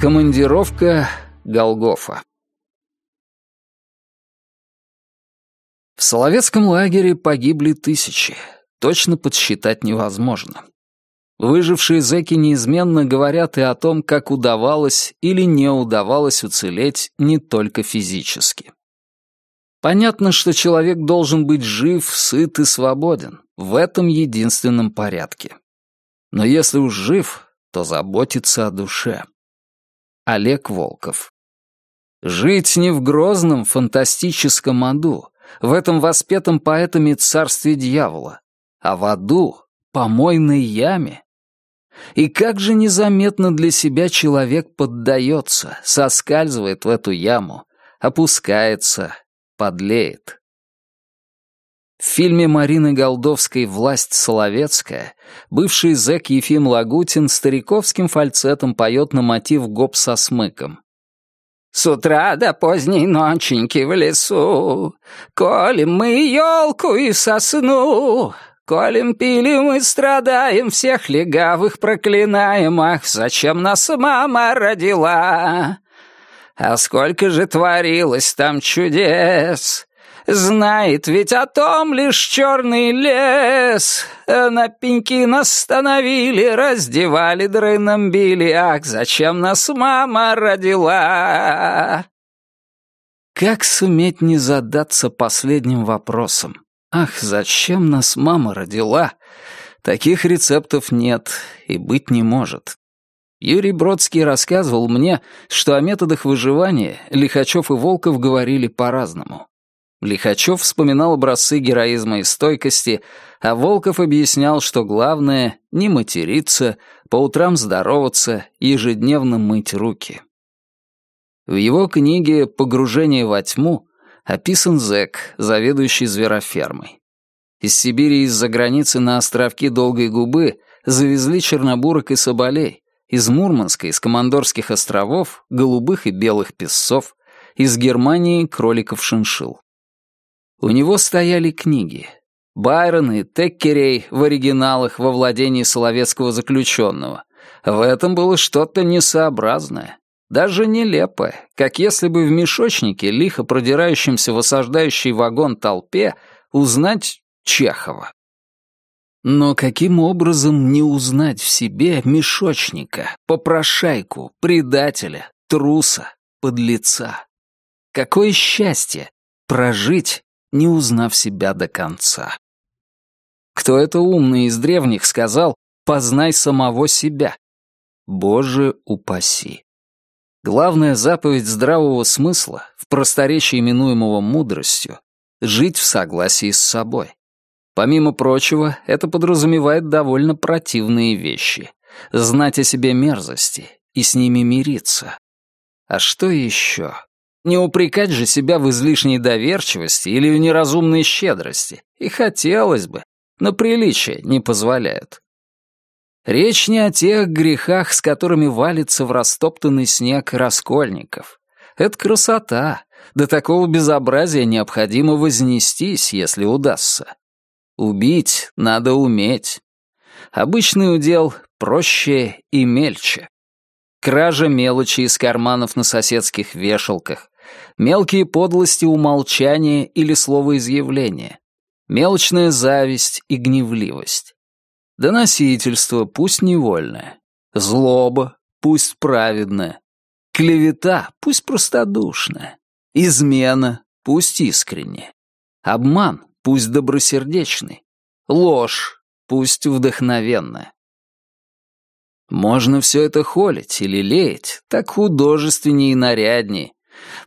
Командировка Голгофа В Соловецком лагере погибли тысячи. Точно подсчитать невозможно. Выжившие зэки неизменно говорят и о том, как удавалось или не удавалось уцелеть не только физически. Понятно, что человек должен быть жив, сыт и свободен. В этом единственном порядке. Но если уж жив, то заботиться о душе. Олег Волков. Жить не в грозном фантастическом аду, в этом воспетом поэтами царстве дьявола, а в аду, помойной яме. И как же незаметно для себя человек поддается, соскальзывает в эту яму, опускается, подлеет. В фильме Марины Голдовской «Власть Соловецкая» бывший зэк Ефим Лагутин стариковским фальцетом поет на мотив гоп со смыком. «С утра до поздней ноченьки в лесу, колем мы елку и сосну, колем пилим и страдаем, всех легавых проклинаем, ах, зачем нас мама родила?» А сколько же творилось там чудес! Знает ведь о том лишь черный лес. На пеньки нас становили, раздевали, дрыном били. Ах, зачем нас мама родила? Как суметь не задаться последним вопросом? Ах, зачем нас мама родила? Таких рецептов нет и быть не может. Юрий Бродский рассказывал мне, что о методах выживания Лихачев и Волков говорили по-разному. Лихачев вспоминал образцы героизма и стойкости, а Волков объяснял, что главное — не материться, по утрам здороваться, ежедневно мыть руки. В его книге «Погружение во тьму» описан зэк, заведующий зверофермой. Из Сибири и из-за границы на островки Долгой Губы завезли чернобурок и соболей, из Мурманска, из Командорских островов, голубых и белых песцов, из Германии кроликов-шиншилл. У него стояли книги. Байрон и Теккерей в оригиналах во владении соловецкого заключенного. В этом было что-то несообразное, даже нелепое, как если бы в мешочнике, лихо продирающемся в осаждающий вагон толпе, узнать Чехова. Но каким образом не узнать в себе мешочника, попрошайку, предателя, труса, подлеца? Какое счастье прожить не узнав себя до конца. Кто это умный из древних сказал «познай самого себя»? Боже упаси. Главная заповедь здравого смысла, в просторечии именуемого мудростью, жить в согласии с собой. Помимо прочего, это подразумевает довольно противные вещи. Знать о себе мерзости и с ними мириться. А что еще? Не упрекать же себя в излишней доверчивости или в неразумной щедрости. И хотелось бы, но приличия не позволяют. Речь не о тех грехах, с которыми валится в растоптанный снег раскольников. Это красота. До такого безобразия необходимо вознестись, если удастся. Убить надо уметь. Обычный удел проще и мельче. Кража мелочи из карманов на соседских вешалках, мелкие подлости умолчания или словоизъявления, мелочная зависть и гневливость, доносительство, пусть невольное, злоба, пусть праведная, клевета, пусть простодушная, измена, пусть искренняя, обман, пусть добросердечный, ложь, пусть вдохновенная. Можно все это холить или леять, так художественнее и наряднее,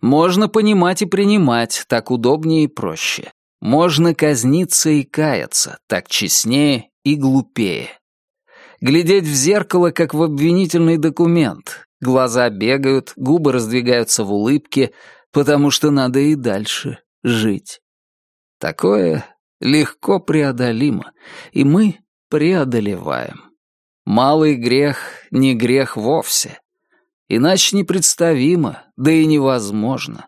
можно понимать и принимать, так удобнее и проще. Можно казниться и каяться, так честнее и глупее. Глядеть в зеркало, как в обвинительный документ. Глаза бегают, губы раздвигаются в улыбке, потому что надо и дальше жить. Такое легко преодолимо, и мы преодолеваем. Малый грех не грех вовсе. Иначе непредставимо, да и невозможно.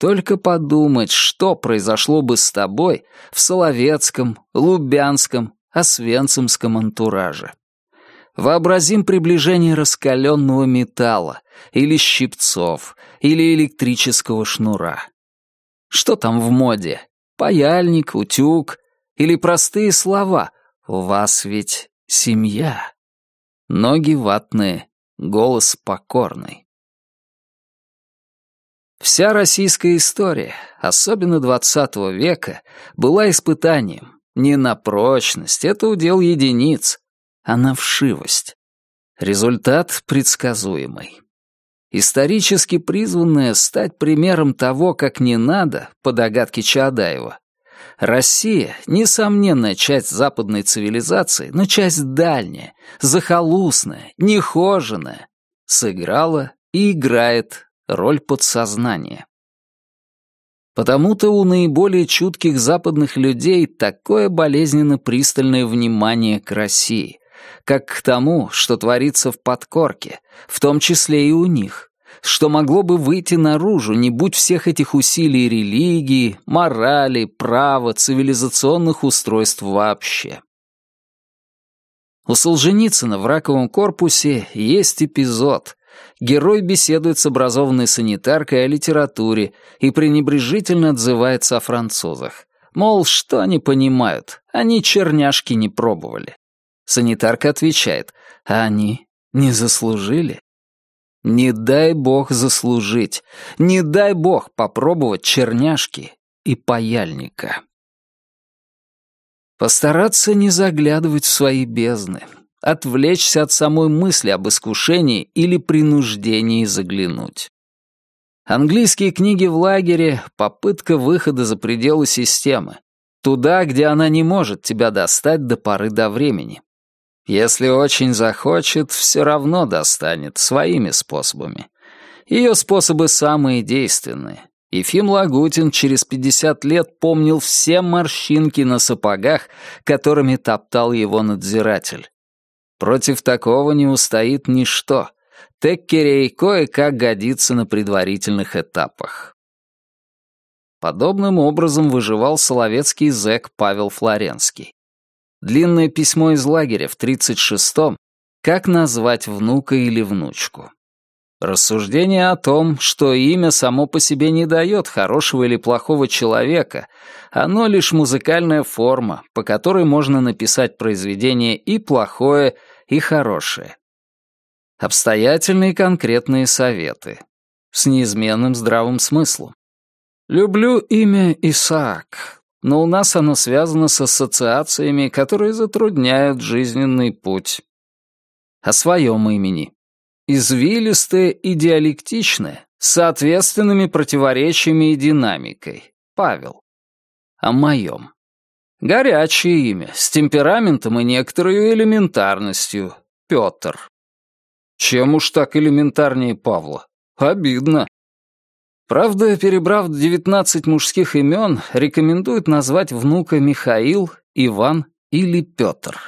Только подумать, что произошло бы с тобой в Соловецком, Лубянском, Освенцимском антураже. Вообразим приближение раскаленного металла, или щипцов, или электрического шнура. Что там в моде? Паяльник, утюг или простые слова «У вас ведь семья». Ноги ватные, голос покорный. Вся российская история, особенно XX века, была испытанием. Не на прочность, это удел единиц, а на вшивость. Результат предсказуемый. Исторически призванная стать примером того, как не надо, по догадке Чаадаева, Россия — несомненная часть западной цивилизации, но часть дальняя, захолустная, нехоженная, сыграла и играет роль подсознания. Потому-то у наиболее чутких западных людей такое болезненно пристальное внимание к России, как к тому, что творится в подкорке, в том числе и у них, что могло бы выйти наружу, не будь всех этих усилий религии, морали, права, цивилизационных устройств вообще. У Солженицына в раковом корпусе есть эпизод. Герой беседует с образованной санитаркой о литературе и пренебрежительно отзывается о французах. Мол, что они понимают? Они черняшки не пробовали. Санитарка отвечает, а они не заслужили. Не дай бог заслужить, не дай бог попробовать черняшки и паяльника. Постараться не заглядывать в свои бездны, отвлечься от самой мысли об искушении или принуждении заглянуть. Английские книги в лагере — попытка выхода за пределы системы, туда, где она не может тебя достать до поры до времени. Если очень захочет, все равно достанет своими способами. Ее способы самые действенные. Ефим Лагутин через 50 лет помнил все морщинки на сапогах, которыми топтал его надзиратель. Против такого не устоит ничто. Теккерей кое-как годится на предварительных этапах. Подобным образом выживал соловецкий зэк Павел Флоренский. Длинное письмо из лагеря в 36-м «Как назвать внука или внучку?» Рассуждение о том, что имя само по себе не дает хорошего или плохого человека, оно лишь музыкальная форма, по которой можно написать произведение и плохое, и хорошее. Обстоятельные конкретные советы. С неизменным здравым смыслом. Люблю имя Исаак, но у нас оно связано с ассоциациями, которые затрудняют жизненный путь. О своем имени. Извилистое и диалектичное, с соответственными противоречиями и динамикой. Павел. О моем. Горячее имя, с темпераментом и некоторой элементарностью. Петр. Чем уж так элементарнее Павла? Обидно. Правда, перебрав 19 мужских имен, рекомендуют назвать внука Михаил, Иван или Петр.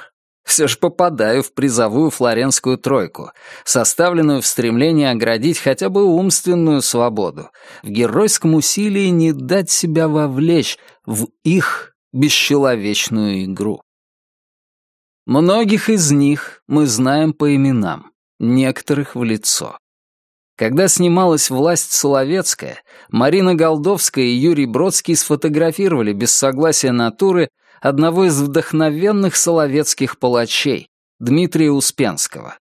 Все же попадаю в призовую флоренскую тройку, составленную в стремлении оградить хотя бы умственную свободу, в геройском усилии не дать себя вовлечь в их бесчеловечную игру. Многих из них мы знаем по именам, некоторых в лицо. Когда снималась «Власть Соловецкая», Марина Голдовская и Юрий Бродский сфотографировали без согласия натуры одного из вдохновенных соловецких палачей, Дмитрия Успенского.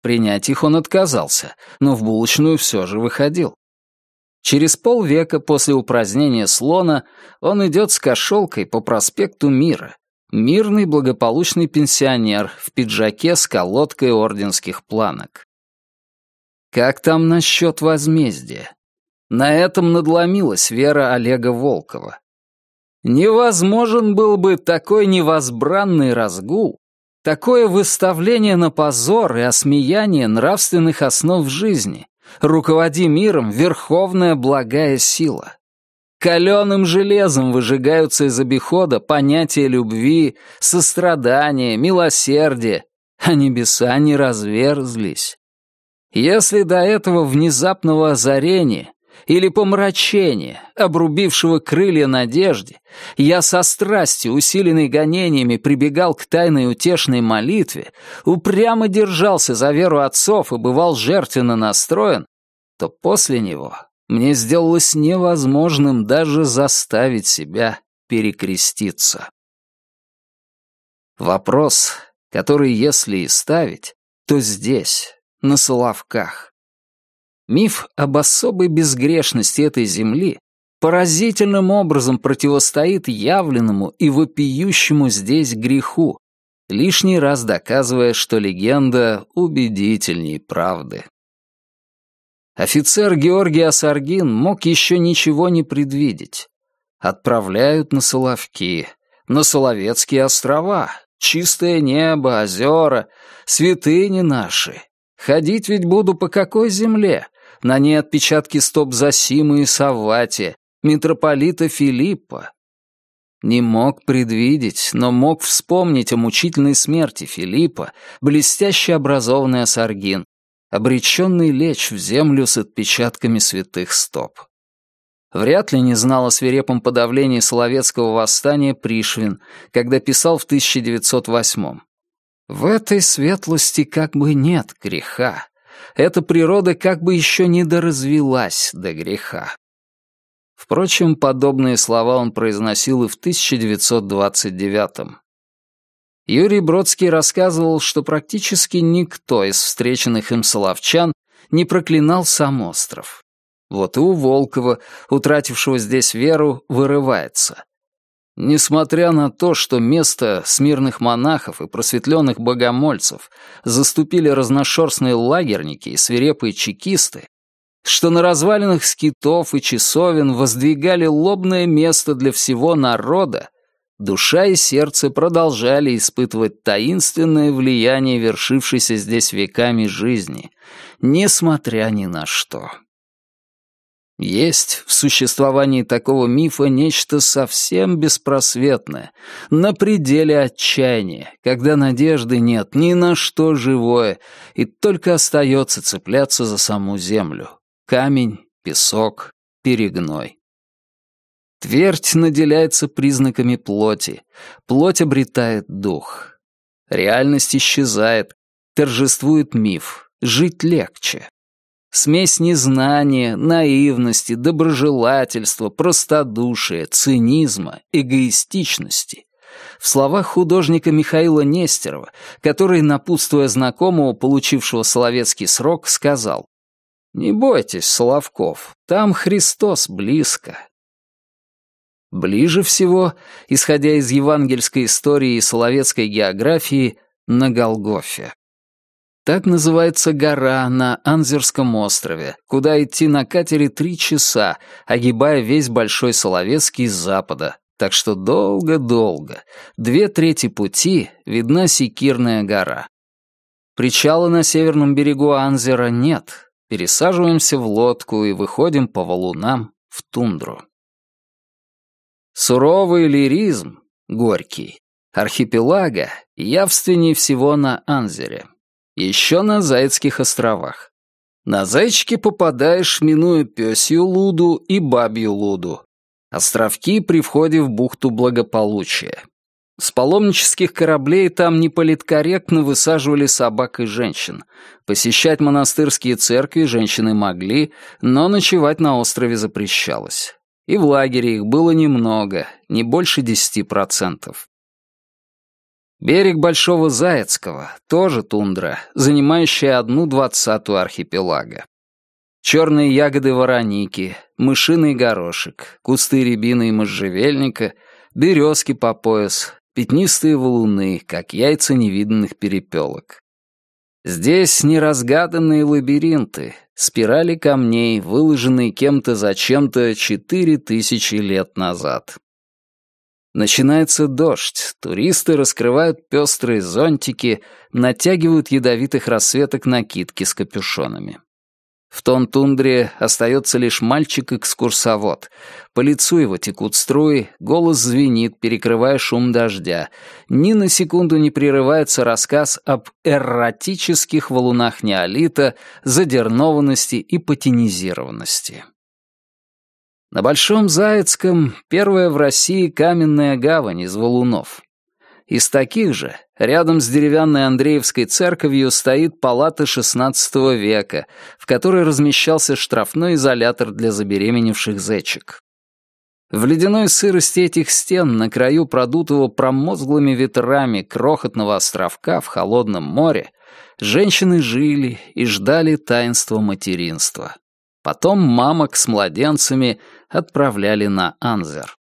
Принять их он отказался, но в булочную все же выходил. Через полвека после упразднения слона он идет с кошелкой по проспекту Мира. Мирный благополучный пенсионер в пиджаке с колодкой орденских планок. Как там насчет возмездия? На этом надломилась вера Олега Волкова. Невозможен был бы такой невозбранный разгул, такое выставление на позор и осмеяние нравственных основ жизни, руководи миром верховная благая сила. Каленым железом выжигаются из обихода понятия любви, сострадания, милосердия, а небеса не разверзлись. Если до этого внезапного озарения или помрачения, обрубившего крылья надежде, я со страстью, усиленной гонениями, прибегал к тайной утешной молитве, упрямо держался за веру отцов и бывал жертвенно настроен, то после него мне сделалось невозможным даже заставить себя перекреститься. Вопрос, который, если и ставить, то здесь, на Соловках. Миф об особой безгрешности этой земли поразительным образом противостоит явленному и вопиющему здесь греху, лишний раз доказывая, что легенда убедительней правды. Офицер Георгий Асаргин мог еще ничего не предвидеть. Отправляют на Соловки, на Соловецкие острова, чистое небо, озера, святыни наши. Ходить ведь буду по какой земле? На ней отпечатки стоп Зосимы и Саввати, митрополита Филиппа. Не мог предвидеть, но мог вспомнить о мучительной смерти Филиппа, блестяще образованный Асаргин, обреченный лечь в землю с отпечатками святых стоп. Вряд ли не знал о свирепом подавлении Соловецкого восстания Пришвин, когда писал в 1908-м. В этой светлости как бы нет греха. Эта природа как бы еще не доразвилась до греха. Впрочем, подобные слова он произносил и в 1929-м. Юрий Бродский рассказывал, что практически никто из встреченных им соловчан не проклинал сам остров. Вот и у Волкова, утратившего здесь веру, вырывается. Несмотря на то, что место смирных монахов и просветленных богомольцев заступили разношерстные лагерники и свирепые чекисты, что на развалинах скитов и часовен воздвигали лобное место для всего народа, душа и сердце продолжали испытывать таинственное влияние вершившейся здесь веками жизни, несмотря ни на что. Есть в существовании такого мифа нечто совсем беспросветное, на пределе отчаяния, когда надежды нет ни на что живое, и только остается цепляться за саму землю. Камень, песок, перегной. Твердь наделяется признаками плоти, плоть обретает дух. Реальность исчезает, торжествует миф, жить легче. Смесь незнания, наивности, доброжелательства, простодушия, цинизма, эгоистичности. В словах художника Михаила Нестерова, который, напутствуя знакомого, получившего соловецкий срок, сказал «Не бойтесь, Соловков, там Христос близко, Ближе всего, исходя из евангельской истории и соловецкой географии, на Голгофе. Так называется гора на Анзерском острове, куда идти на катере три часа, огибая весь Большой Соловецкий с запада, так что долго-долго, две трети пути, видна Секирная гора. Причала на северном берегу Анзера нет, пересаживаемся в лодку и выходим по валунам в тундру. Суровый лиризм, горький, архипелага явственней всего на Анзере. Еще на Зайцких островах. На Зайчики попадаешь, минуя Пёсью Луду и Бабью Луду. Островки при входе в бухту благополучия. С паломнических кораблей там неполиткорректно высаживали собак и женщин. Посещать монастырские церкви женщины могли, но ночевать на острове запрещалось и в лагере их было немного, не больше десяти процентов. Берег Большого Заяцкого, тоже тундра, занимающая одну двадцатую архипелага. Черные ягоды вороники, мышиный горошек, кусты рябины и можжевельника, березки по пояс, пятнистые валуны, как яйца невиданных перепелок. Здесь неразгаданные лабиринты, спирали камней, выложенные кем-то зачем-то четыре тысячи лет назад. Начинается дождь, туристы раскрывают пестрые зонтики, натягивают ядовитых рассветок накидки с капюшонами. В тон тундре остается лишь мальчик-экскурсовод. По лицу его текут струи, голос звенит, перекрывая шум дождя. Ни на секунду не прерывается рассказ об эрратических валунах неолита, задернованности и патинизированности. На Большом Заяцком первая в России каменная гавань из валунов. Из таких же, рядом с деревянной Андреевской церковью, стоит палата XVI века, в которой размещался штрафной изолятор для забеременевших зечек. В ледяной сырости этих стен на краю продутого промозглыми ветрами крохотного островка в холодном море женщины жили и ждали таинства материнства. Потом мамок с младенцами отправляли на Анзер.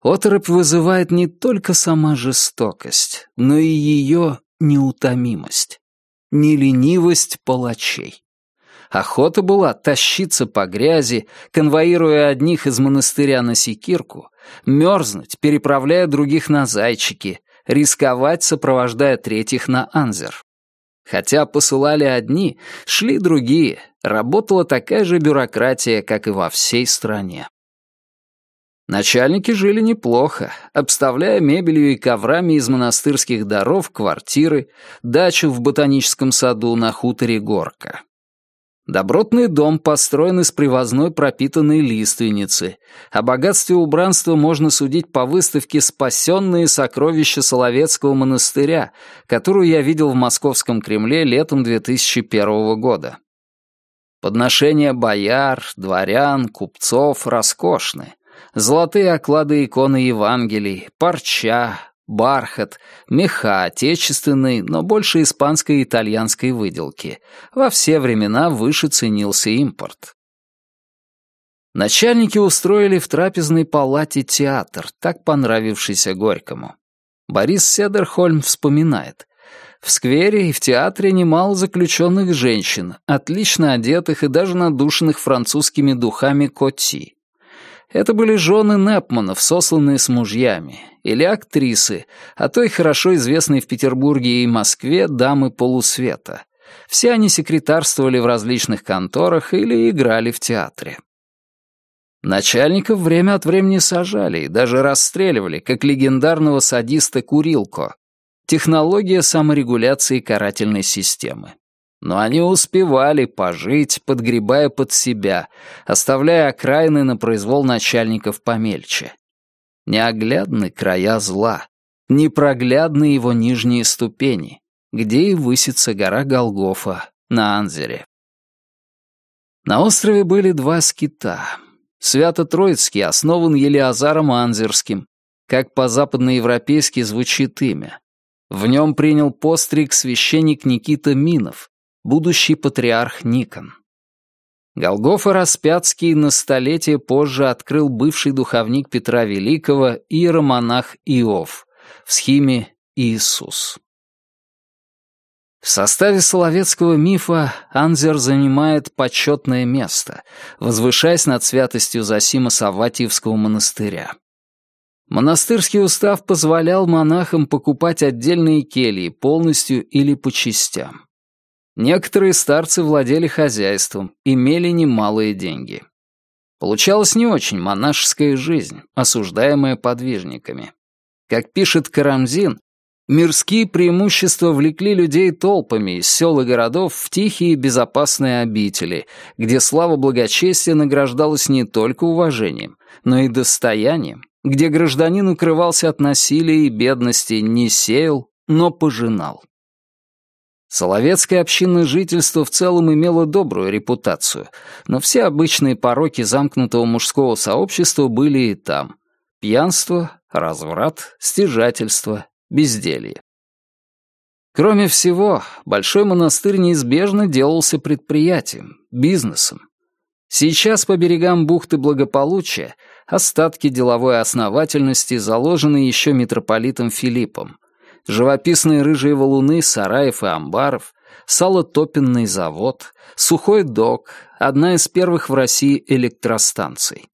Оторопь вызывает не только сама жестокость, но и ее неутомимость, не ленивость палачей. Охота была тащиться по грязи, конвоируя одних из монастыря на секирку, мерзнуть, переправляя других на зайчики, рисковать, сопровождая третьих на Анзер. Хотя посылали одни, шли другие, работала такая же бюрократия, как и во всей стране. Начальники жили неплохо, обставляя мебелью и коврами из монастырских даров квартиры, дачу в ботаническом саду на хуторе Горка. Добротный дом построен из привозной пропитанной лиственницы. О богатстве убранства можно судить по выставке «Спасенные сокровища Соловецкого монастыря», которую я видел в Московском Кремле летом 2001 года. Подношения бояр, дворян, купцов роскошны золотые оклады иконы Евангелий, парча, бархат, меха отечественной, но больше испанской и итальянской выделки. Во все времена выше ценился импорт. Начальники устроили в трапезной палате театр, так понравившийся Горькому. Борис Седерхольм вспоминает. В сквере и в театре немало заключенных женщин, отлично одетых и даже надушенных французскими духами коти. Это были жены Непманов, сосланные с мужьями, или актрисы, а то и хорошо известные в Петербурге и Москве дамы полусвета. Все они секретарствовали в различных конторах или играли в театре. Начальников время от времени сажали и даже расстреливали, как легендарного садиста Курилко. Технология саморегуляции карательной системы. Но они успевали пожить, подгребая под себя, оставляя окраины на произвол начальников помельче. Неоглядны края зла, непроглядны его нижние ступени, где и высится гора Голгофа на Анзере. На острове были два скита. Свято-Троицкий основан Елиазаром Анзерским, как по-западноевропейски звучит имя. В нем принял постриг священник Никита Минов, будущий патриарх Никон. Голгофа Распятский на столетие позже открыл бывший духовник Петра Великого иеромонах Иов в схиме «Иисус». В составе соловецкого мифа Анзер занимает почетное место, возвышаясь над святостью Засима Савватиевского монастыря. Монастырский устав позволял монахам покупать отдельные кельи полностью или по частям. Некоторые старцы владели хозяйством, имели немалые деньги. Получалась не очень монашеская жизнь, осуждаемая подвижниками. Как пишет Карамзин, мирские преимущества влекли людей толпами из сел и городов в тихие и безопасные обители, где слава благочестия награждалась не только уважением, но и достоянием, где гражданин укрывался от насилия и бедности, не сеял, но пожинал. Соловецкое общинное жительство в целом имело добрую репутацию, но все обычные пороки замкнутого мужского сообщества были и там. Пьянство, разврат, стяжательство, безделье. Кроме всего, Большой монастырь неизбежно делался предприятием, бизнесом. Сейчас по берегам бухты благополучия остатки деловой основательности заложены еще митрополитом Филиппом, живописные рыжие валуны сараев и амбаров, салотопенный завод, сухой док, одна из первых в России электростанций.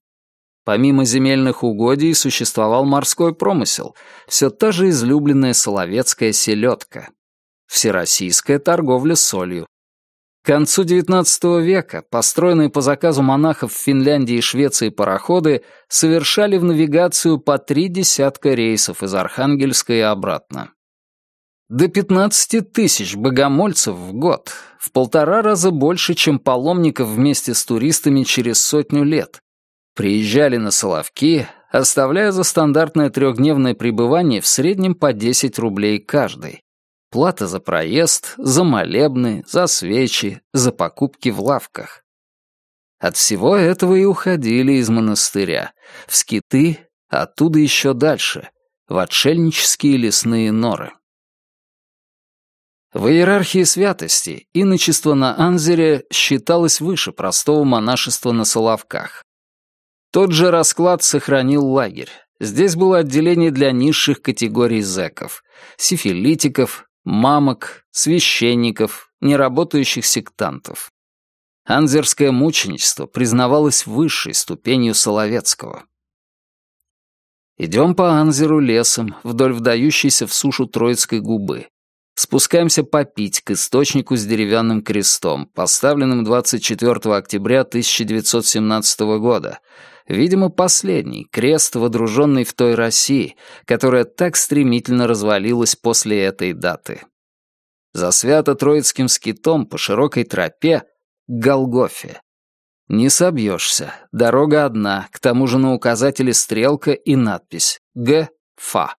Помимо земельных угодий существовал морской промысел, все та же излюбленная соловецкая селедка, всероссийская торговля солью. К концу XIX века построенные по заказу монахов в Финляндии и Швеции пароходы совершали в навигацию по три десятка рейсов из Архангельска и обратно. До 15 тысяч богомольцев в год, в полтора раза больше, чем паломников вместе с туристами через сотню лет. Приезжали на Соловки, оставляя за стандартное трехдневное пребывание в среднем по 10 рублей каждый. Плата за проезд, за молебны, за свечи, за покупки в лавках. От всего этого и уходили из монастыря, в скиты, оттуда еще дальше, в отшельнические лесные норы. В иерархии святости иночество на Анзере считалось выше простого монашества на Соловках. Тот же расклад сохранил лагерь. Здесь было отделение для низших категорий зэков, сифилитиков, мамок, священников, неработающих сектантов. Анзерское мученичество признавалось высшей ступенью Соловецкого. Идем по Анзеру лесом, вдоль вдающейся в сушу Троицкой губы. Спускаемся попить к источнику с деревянным крестом, поставленным 24 октября 1917 года. Видимо, последний крест, водруженный в той России, которая так стремительно развалилась после этой даты. За свято-троицким скитом по широкой тропе Голгофе. Не собьешься, дорога одна, к тому же на указателе стрелка и надпись «Г. Фа».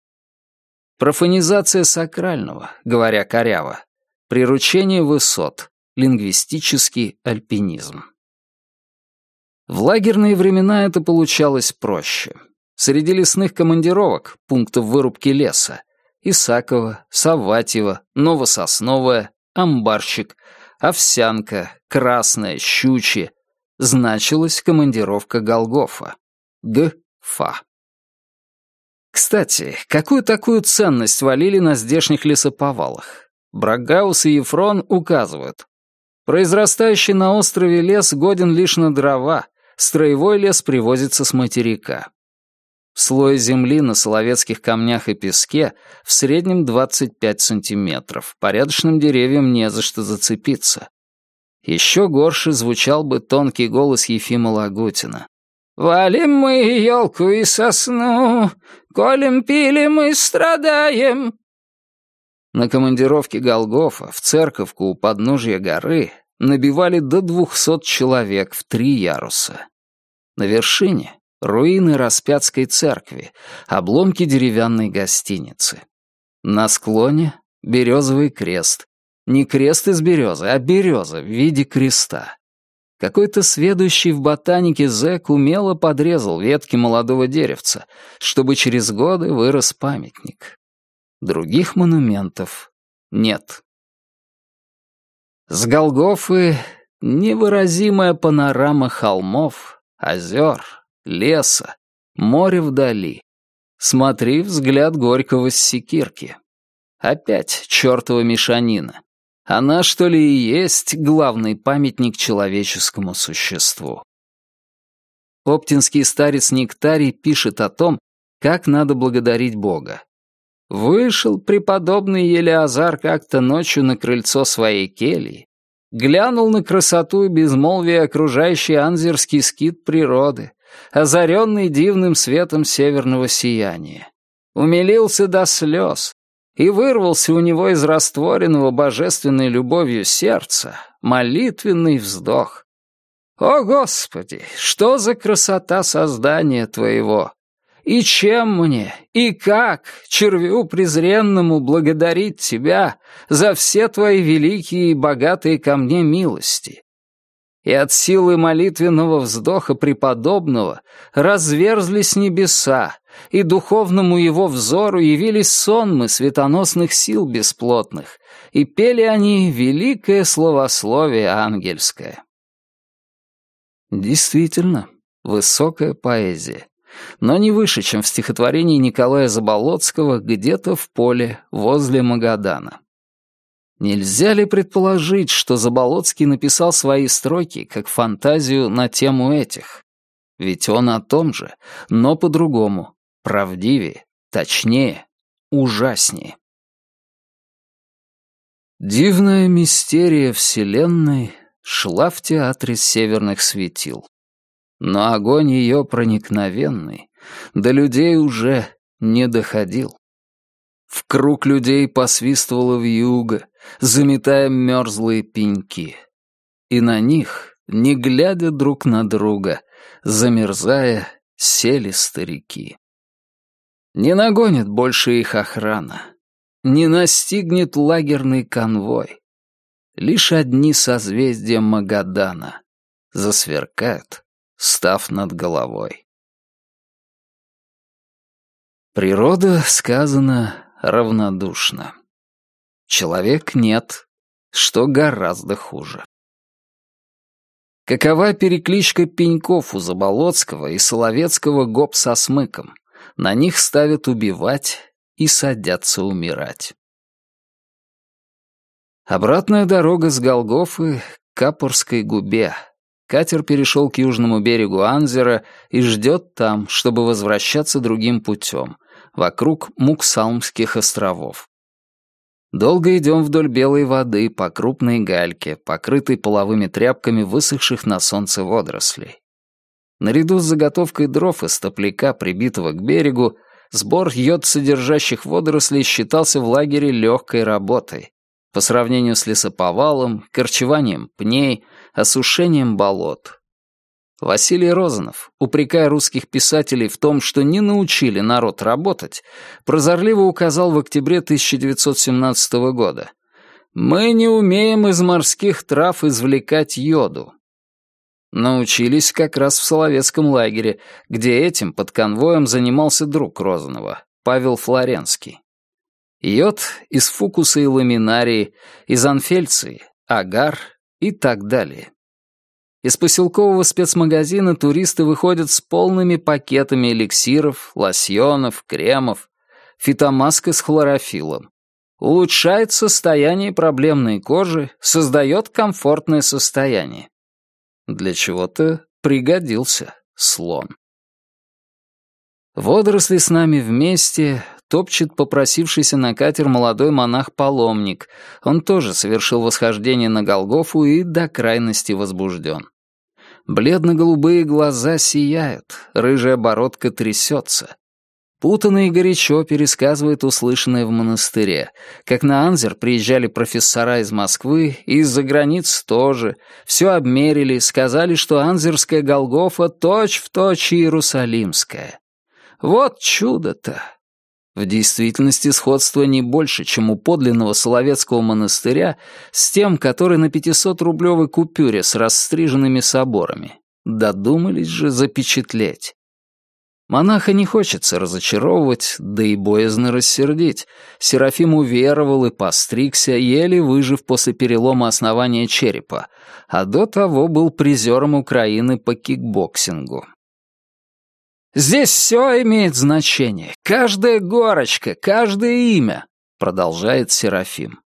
Профанизация сакрального, говоря коряво. Приручение высот. Лингвистический альпинизм. В лагерные времена это получалось проще. Среди лесных командировок, пунктов вырубки леса, Исакова, Саватьева, Новососновая, Амбарщик, Овсянка, Красная, Щучье, значилась командировка Голгофа. Г-фа. Кстати, какую такую ценность валили на здешних лесоповалах? Брагаус и Ефрон указывают. Произрастающий на острове лес годен лишь на дрова, строевой лес привозится с материка. Слой земли на соловецких камнях и песке в среднем 25 сантиметров. Порядочным деревьям не за что зацепиться. Еще горше звучал бы тонкий голос Ефима Лагутина. «Валим мы елку и сосну, колем пилим и страдаем». На командировке Голгофа в церковку у подножья горы набивали до двухсот человек в три яруса. На вершине руины Распятской церкви, обломки деревянной гостиницы. На склоне — березовый крест. Не крест из березы, а береза в виде креста. Какой-то сведущий в ботанике зэк умело подрезал ветки молодого деревца, чтобы через годы вырос памятник. Других монументов нет. С Голгофы невыразимая панорама холмов, озер, леса, море вдали. Смотри взгляд Горького с секирки. Опять чертова мешанина. Она, что ли, и есть главный памятник человеческому существу. Оптинский старец Нектарий пишет о том, как надо благодарить Бога. Вышел преподобный Елеазар как-то ночью на крыльцо своей кельи, глянул на красоту и безмолвие окружающий анзерский скит природы, озаренный дивным светом северного сияния. Умилился до слез, и вырвался у него из растворенного божественной любовью сердца молитвенный вздох. «О, Господи, что за красота создания Твоего! И чем мне, и как, червю презренному, благодарить Тебя за все Твои великие и богатые ко мне милости? и от силы молитвенного вздоха преподобного разверзлись небеса, и духовному его взору явились сонмы светоносных сил бесплотных, и пели они великое словословие ангельское. Действительно, высокая поэзия, но не выше, чем в стихотворении Николая Заболоцкого «Где-то в поле возле Магадана». Нельзя ли предположить, что Заболоцкий написал свои строки как фантазию на тему этих? Ведь он о том же, но по-другому, правдивее, точнее, ужаснее. Дивная мистерия Вселенной шла в театре северных светил. Но огонь ее проникновенный до людей уже не доходил. В круг людей посвистывала вьюга, заметая мерзлые пеньки. И на них, не глядя друг на друга, замерзая, сели старики. Не нагонит больше их охрана, не настигнет лагерный конвой. Лишь одни созвездия Магадана засверкают, став над головой. Природа, сказано, равнодушна. Человек нет, что гораздо хуже. Какова перекличка пеньков у Заболоцкого и Соловецкого гоп со смыком? На них ставят убивать и садятся умирать. Обратная дорога с Голгофы к Капорской губе. Катер перешел к южному берегу Анзера и ждет там, чтобы возвращаться другим путем, вокруг Муксалмских островов. Долго идем вдоль белой воды по крупной гальке, покрытой половыми тряпками высохших на солнце водорослей. Наряду с заготовкой дров из топляка, прибитого к берегу, сбор йод содержащих водорослей считался в лагере легкой работой. По сравнению с лесоповалом, корчеванием пней, осушением болот, Василий Розанов, упрекая русских писателей в том, что не научили народ работать, прозорливо указал в октябре 1917 года «Мы не умеем из морских трав извлекать йоду». Научились как раз в Соловецком лагере, где этим под конвоем занимался друг Розанова, Павел Флоренский. Йод из фукуса и ламинарии, из анфельции, агар и так далее. Из поселкового спецмагазина туристы выходят с полными пакетами эликсиров, лосьонов, кремов, фитомаска с хлорофилом. Улучшает состояние проблемной кожи, создает комфортное состояние. Для чего-то пригодился слон. Водоросли с нами вместе топчет попросившийся на катер молодой монах-паломник. Он тоже совершил восхождение на Голгофу и до крайности возбужден. Бледно-голубые глаза сияют, рыжая бородка трясется. Путанно и горячо пересказывает услышанное в монастыре. Как на Анзер приезжали профессора из Москвы, и из-за границ тоже. Все обмерили, сказали, что анзерская Голгофа точь-в-точь иерусалимская. Вот чудо-то! В действительности сходство не больше, чем у подлинного Соловецкого монастыря с тем, который на 500-рублевой купюре с расстриженными соборами. Додумались же запечатлеть. Монаха не хочется разочаровывать, да и боязно рассердить. Серафим уверовал и постригся, еле выжив после перелома основания черепа, а до того был призером Украины по кикбоксингу. Здесь все имеет значение. Каждая горочка, каждое имя», — продолжает Серафим.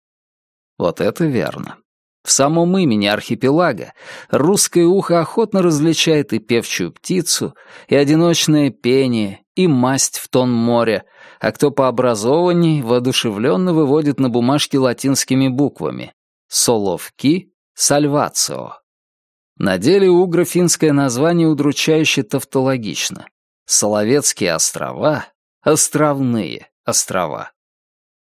Вот это верно. В самом имени архипелага русское ухо охотно различает и певчую птицу, и одиночное пение, и масть в тон моря, а кто по образованию воодушевленно выводит на бумажке латинскими буквами «Соловки», «Сальвацио». На деле угро-финское название удручающе тавтологично. Соловецкие острова — островные острова.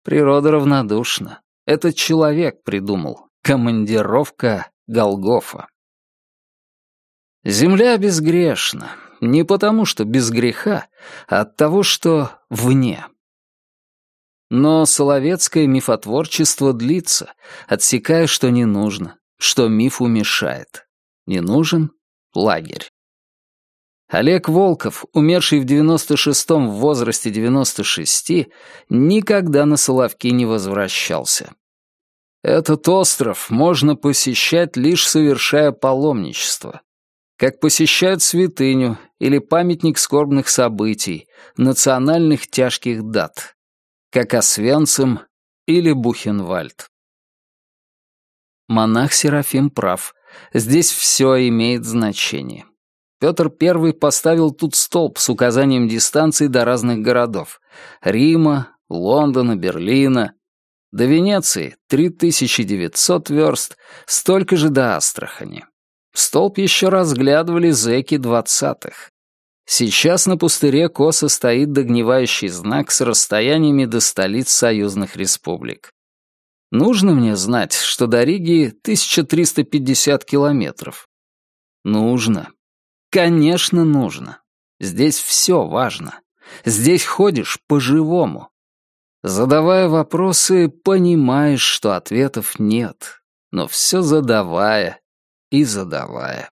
Природа равнодушна. Этот человек придумал. Командировка Голгофа. Земля безгрешна. Не потому, что без греха, а от того, что вне. Но соловецкое мифотворчество длится, отсекая, что не нужно, что мифу мешает. Не нужен — лагерь. Олег Волков, умерший в 96-м в возрасте 96, никогда на Соловки не возвращался. Этот остров можно посещать, лишь совершая паломничество. Как посещают святыню или памятник скорбных событий, национальных тяжких дат. Как Освенцим или Бухенвальд. Монах Серафим прав. Здесь все имеет значение. Петр I поставил тут столб с указанием дистанции до разных городов — Рима, Лондона, Берлина. До Венеции — 3900 верст, столько же до Астрахани. Столб еще разглядывали зэки двадцатых. Сейчас на пустыре косо стоит догнивающий знак с расстояниями до столиц союзных республик. Нужно мне знать, что до Риги 1350 километров. Нужно. Конечно, нужно. Здесь все важно. Здесь ходишь по-живому. Задавая вопросы, понимаешь, что ответов нет, но все задавая и задавая.